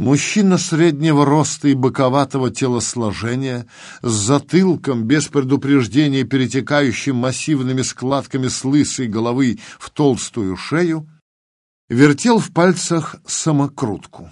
Мужчина среднего роста и боковатого телосложения, с затылком, без предупреждения перетекающим массивными складками с лысой головы в толстую шею, вертел в пальцах самокрутку.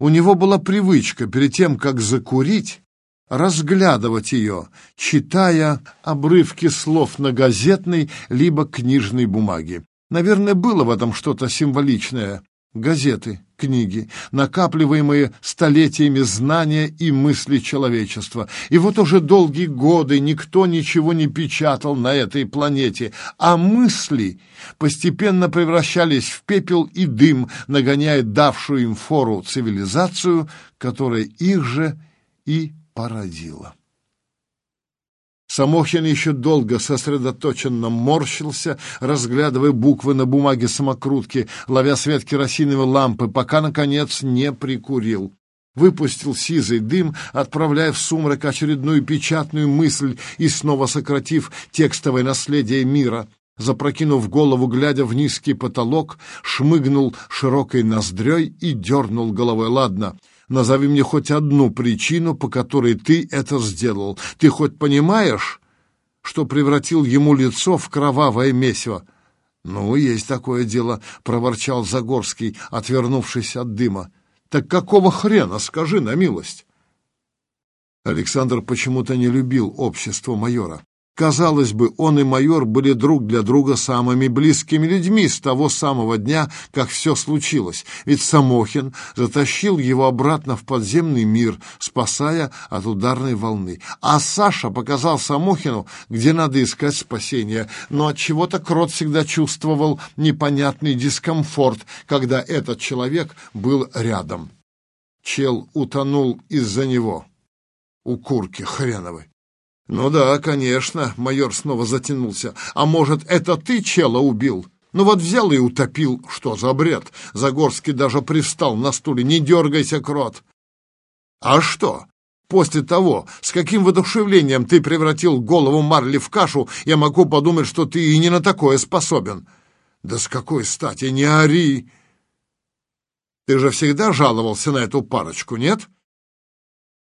У него была привычка перед тем, как закурить, разглядывать ее, читая обрывки слов на газетной либо книжной бумаге. Наверное, было в этом что-то символичное. Газеты, книги, накапливаемые столетиями знания и мысли человечества. И вот уже долгие годы никто ничего не печатал на этой планете, а мысли постепенно превращались в пепел и дым, нагоняя давшую им фору цивилизацию, которая их же и породила. Самохин еще долго сосредоточенно морщился, разглядывая буквы на бумаге самокрутки, ловя свет керосиновой лампы, пока, наконец, не прикурил. Выпустил сизый дым, отправляя в сумрак очередную печатную мысль и снова сократив текстовое наследие мира. Запрокинув голову, глядя в низкий потолок, шмыгнул широкой ноздрёй и дернул головой. «Ладно, Назови мне хоть одну причину, по которой ты это сделал. Ты хоть понимаешь, что превратил ему лицо в кровавое месиво? Ну, есть такое дело, проворчал Загорский, отвернувшись от дыма. Так какого хрена, скажи на милость? Александр почему-то не любил общество майора. Казалось бы, он и майор были друг для друга самыми близкими людьми с того самого дня, как все случилось, ведь Самохин затащил его обратно в подземный мир, спасая от ударной волны. А Саша показал Самохину, где надо искать спасения, но от чего то Крот всегда чувствовал непонятный дискомфорт, когда этот человек был рядом. Чел утонул из-за него. У курки хреновой. «Ну да, конечно», — майор снова затянулся. «А может, это ты чела убил?» «Ну вот взял и утопил. Что за бред?» Загорский даже пристал на стуле. «Не дергайся, крот!» «А что?» После того, с каким воодушевлением ты превратил голову Марли в кашу, я могу подумать, что ты и не на такое способен. Да с какой стати, не ори! Ты же всегда жаловался на эту парочку, нет?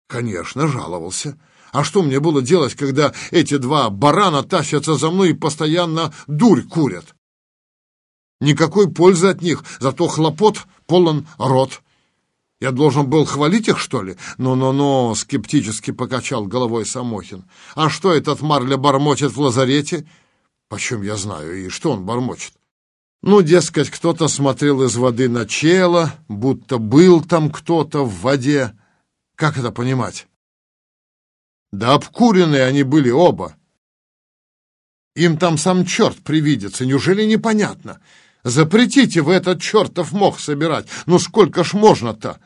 Конечно, жаловался. А что мне было делать, когда эти два барана тащатся за мной и постоянно дурь курят? Никакой пользы от них, зато хлопот полон рот. Я должен был хвалить их, что ли? Ну-ну-ну, скептически покачал головой Самохин. А что этот Марля бормочет в лазарете? Почем я знаю, и что он бормочет? Ну, дескать, кто-то смотрел из воды на чело, будто был там кто-то в воде. Как это понимать? Да обкуренные они были оба. Им там сам черт привидится, неужели непонятно? Запретите вы этот чертов мох собирать, ну сколько ж можно-то?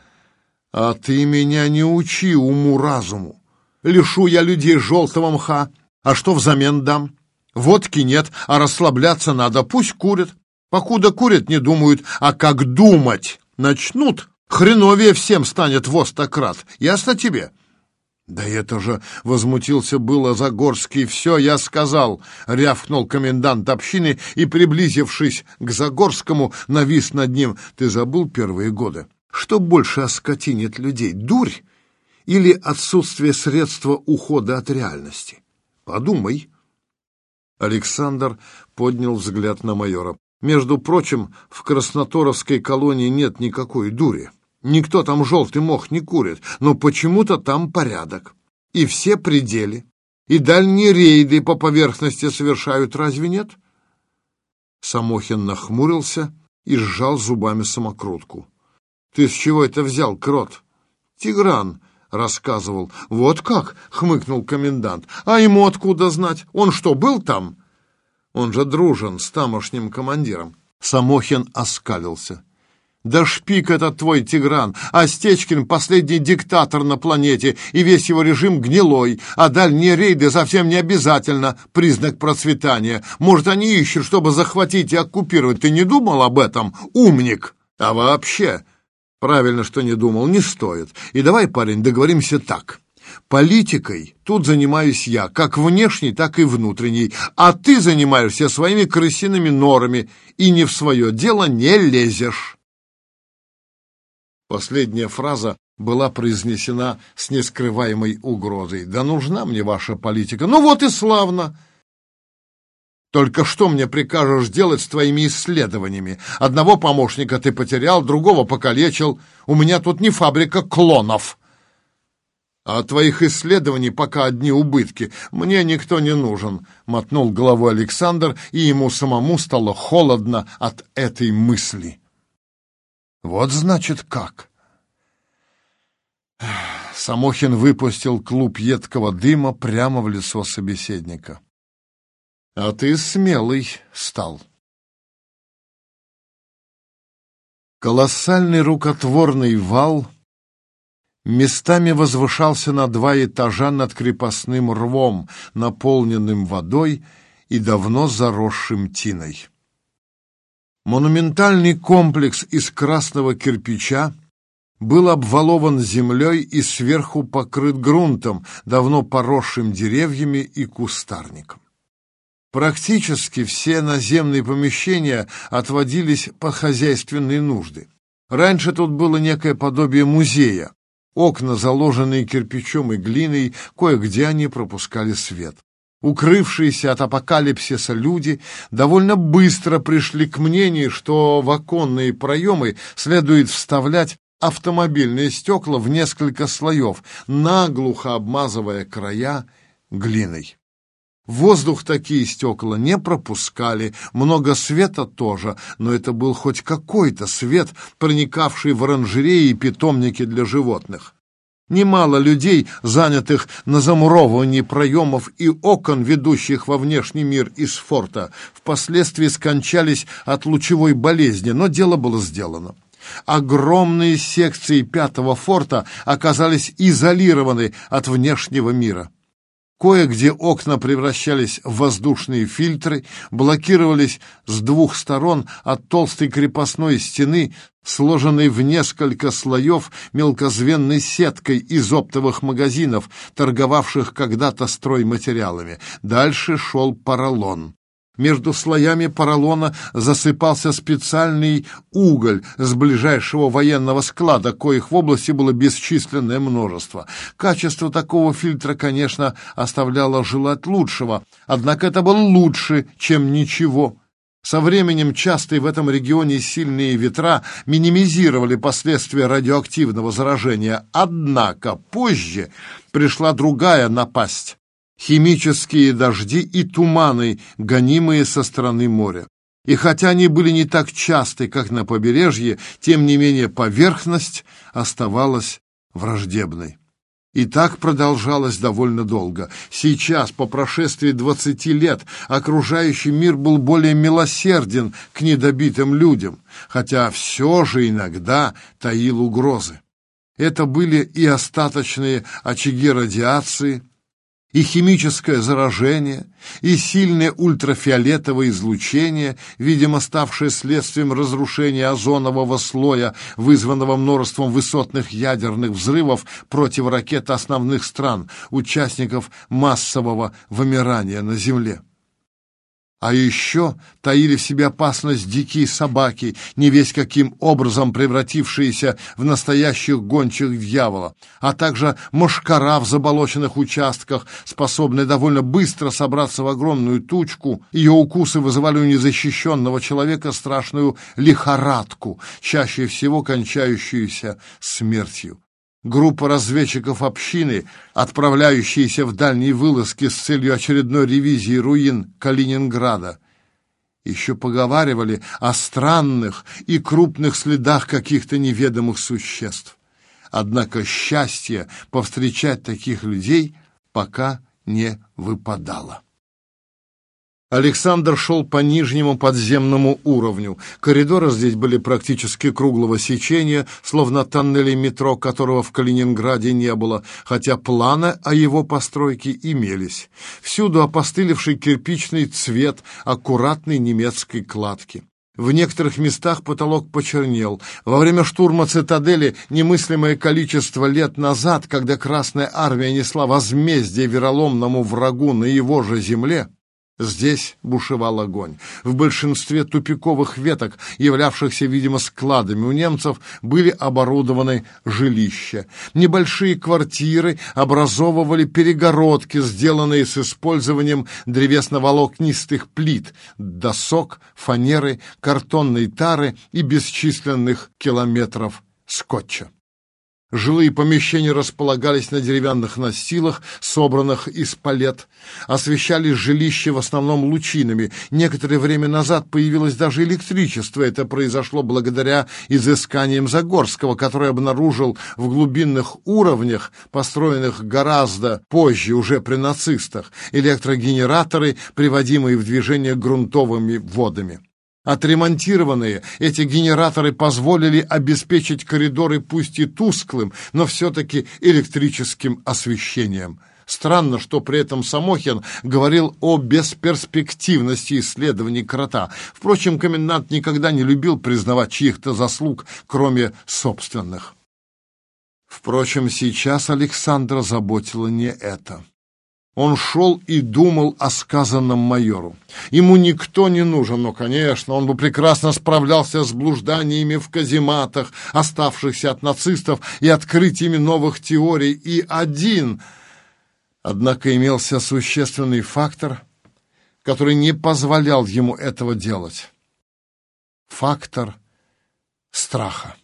А ты меня не учи уму-разуму. Лишу я людей желтого мха, а что взамен дам? Водки нет, а расслабляться надо, пусть курят. Покуда курят, не думают, а как думать начнут, хреновее всем станет востократ. Ясно тебе?» «Да это же!» — возмутился было Загорский. «Все, я сказал!» — рявкнул комендант общины и, приблизившись к Загорскому, навис над ним. «Ты забыл первые годы? Что больше оскотинит людей, дурь или отсутствие средства ухода от реальности? Подумай!» Александр поднял взгляд на майора. «Между прочим, в Красноторовской колонии нет никакой дури». Никто там желтый мох не курит, но почему-то там порядок. И все пределы. И дальние рейды по поверхности совершают, разве нет? Самохин нахмурился и сжал зубами самокрутку. «Ты с чего это взял, крот?» «Тигран», — рассказывал. «Вот как?» — хмыкнул комендант. «А ему откуда знать? Он что, был там?» «Он же дружен с тамошним командиром». Самохин оскалился. Да шпик этот твой Тигран, а Стечкин — последний диктатор на планете, и весь его режим гнилой, а дальние рейды совсем не обязательно признак процветания. Может, они ищут, чтобы захватить и оккупировать. Ты не думал об этом, умник? А вообще, правильно, что не думал, не стоит. И давай, парень, договоримся так. Политикой тут занимаюсь я, как внешней, так и внутренней, а ты занимаешься своими крысиными норами и не в свое дело не лезешь. Последняя фраза была произнесена с нескрываемой угрозой. «Да нужна мне ваша политика!» «Ну вот и славно!» Только что мне прикажешь делать с твоими исследованиями? Одного помощника ты потерял, другого покалечил. У меня тут не фабрика клонов. А твоих исследований пока одни убытки. Мне никто не нужен, — мотнул головой Александр, и ему самому стало холодно от этой мысли. Вот значит как. Самохин выпустил клуб едкого дыма прямо в лицо собеседника. А ты смелый стал. Колоссальный рукотворный вал местами возвышался на два этажа над крепостным рвом, наполненным водой и давно заросшим тиной. Монументальный комплекс из красного кирпича был обвалован землей и сверху покрыт грунтом, давно поросшим деревьями и кустарником. Практически все наземные помещения отводились под хозяйственные нужды. Раньше тут было некое подобие музея. Окна, заложенные кирпичом и глиной, кое-где они пропускали свет. Укрывшиеся от апокалипсиса люди довольно быстро пришли к мнению, что в оконные проемы следует вставлять автомобильные стекла в несколько слоев, наглухо обмазывая края глиной. Воздух такие стекла не пропускали, много света тоже, но это был хоть какой-то свет, проникавший в оранжереи и питомники для животных. Немало людей, занятых на замуровывании проемов и окон, ведущих во внешний мир из форта, впоследствии скончались от лучевой болезни, но дело было сделано. Огромные секции пятого форта оказались изолированы от внешнего мира. Кое-где окна превращались в воздушные фильтры, блокировались с двух сторон от толстой крепостной стены, сложенной в несколько слоев мелкозвенной сеткой из оптовых магазинов, торговавших когда-то стройматериалами. Дальше шел поролон. Между слоями поролона засыпался специальный уголь с ближайшего военного склада, коих в области было бесчисленное множество. Качество такого фильтра, конечно, оставляло желать лучшего, однако это было лучше, чем ничего. Со временем частые в этом регионе сильные ветра минимизировали последствия радиоактивного заражения, однако позже пришла другая напасть химические дожди и туманы, гонимые со стороны моря. И хотя они были не так часты, как на побережье, тем не менее поверхность оставалась враждебной. И так продолжалось довольно долго. Сейчас, по прошествии двадцати лет, окружающий мир был более милосерден к недобитым людям, хотя все же иногда таил угрозы. Это были и остаточные очаги радиации, и химическое заражение, и сильное ультрафиолетовое излучение, видимо, ставшее следствием разрушения озонового слоя, вызванного множеством высотных ядерных взрывов против ракет основных стран, участников массового вымирания на Земле. А еще таили в себе опасность дикие собаки, не весь каким образом превратившиеся в настоящих гончих дьявола, а также мошкара в заболоченных участках, способные довольно быстро собраться в огромную тучку. Ее укусы вызывали у незащищенного человека страшную лихорадку, чаще всего кончающуюся смертью. Группа разведчиков общины, отправляющиеся в дальние вылазки с целью очередной ревизии руин Калининграда, еще поговаривали о странных и крупных следах каких-то неведомых существ. Однако счастье повстречать таких людей пока не выпадало. Александр шел по нижнему подземному уровню. Коридоры здесь были практически круглого сечения, словно тоннели метро, которого в Калининграде не было, хотя планы о его постройке имелись. Всюду опостылевший кирпичный цвет аккуратной немецкой кладки. В некоторых местах потолок почернел. Во время штурма цитадели немыслимое количество лет назад, когда Красная Армия несла возмездие вероломному врагу на его же земле, Здесь бушевал огонь. В большинстве тупиковых веток, являвшихся, видимо, складами у немцев, были оборудованы жилища. Небольшие квартиры образовывали перегородки, сделанные с использованием древесно-волокнистых плит, досок, фанеры, картонной тары и бесчисленных километров скотча. Жилые помещения располагались на деревянных настилах, собранных из палет. Освещались жилища в основном лучинами. Некоторое время назад появилось даже электричество. Это произошло благодаря изысканиям Загорского, который обнаружил в глубинных уровнях, построенных гораздо позже, уже при нацистах, электрогенераторы, приводимые в движение грунтовыми водами. Отремонтированные эти генераторы позволили обеспечить коридоры пусть и тусклым, но все-таки электрическим освещением. Странно, что при этом Самохин говорил о бесперспективности исследований крота. Впрочем, комендант никогда не любил признавать чьих-то заслуг, кроме собственных. Впрочем, сейчас Александра заботило не это. Он шел и думал о сказанном майору. Ему никто не нужен, но, конечно, он бы прекрасно справлялся с блужданиями в казематах, оставшихся от нацистов, и открытиями новых теорий. И один, однако, имелся существенный фактор, который не позволял ему этого делать. Фактор страха.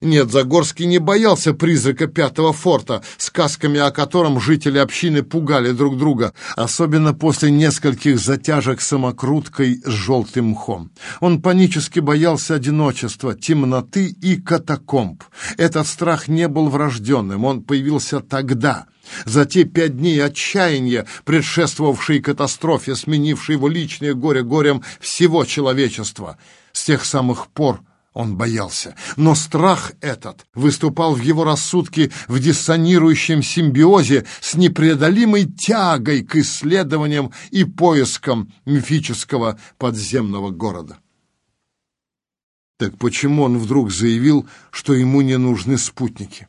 Нет, Загорский не боялся призрака пятого форта, сказками о котором жители общины пугали друг друга, особенно после нескольких затяжек самокруткой с желтым мхом. Он панически боялся одиночества, темноты и катакомб. Этот страх не был врожденным, он появился тогда — за те пять дней отчаяния, предшествовавшей катастрофе, сменившей его личное горе горем всего человечества. С тех самых пор он боялся, но страх этот выступал в его рассудке в диссонирующем симбиозе с непреодолимой тягой к исследованиям и поискам мифического подземного города. Так почему он вдруг заявил, что ему не нужны спутники?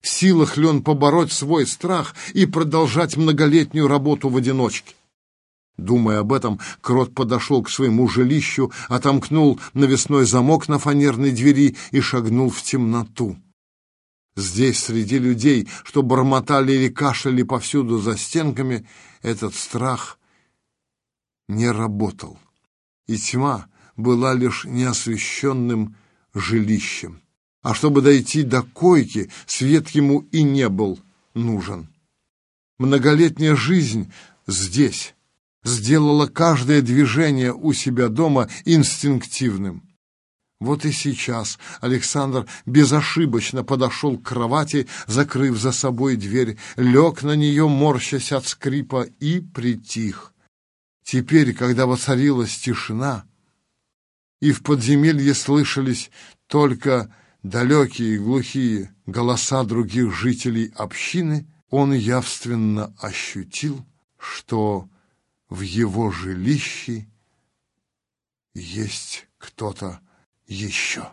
В силах ли он побороть свой страх и продолжать многолетнюю работу в одиночке? Думая об этом, Крот подошел к своему жилищу, отомкнул навесной замок на фанерной двери и шагнул в темноту. Здесь, среди людей, что бормотали или кашляли повсюду за стенками, этот страх не работал, и тьма была лишь неосвещенным жилищем. А чтобы дойти до койки, свет ему и не был нужен. Многолетняя жизнь здесь, сделала каждое движение у себя дома инстинктивным. Вот и сейчас Александр безошибочно подошел к кровати, закрыв за собой дверь, лег на нее, морщась от скрипа, и притих. Теперь, когда воцарилась тишина, и в подземелье слышались только далекие глухие голоса других жителей общины, он явственно ощутил, что в его жилище есть кто-то еще.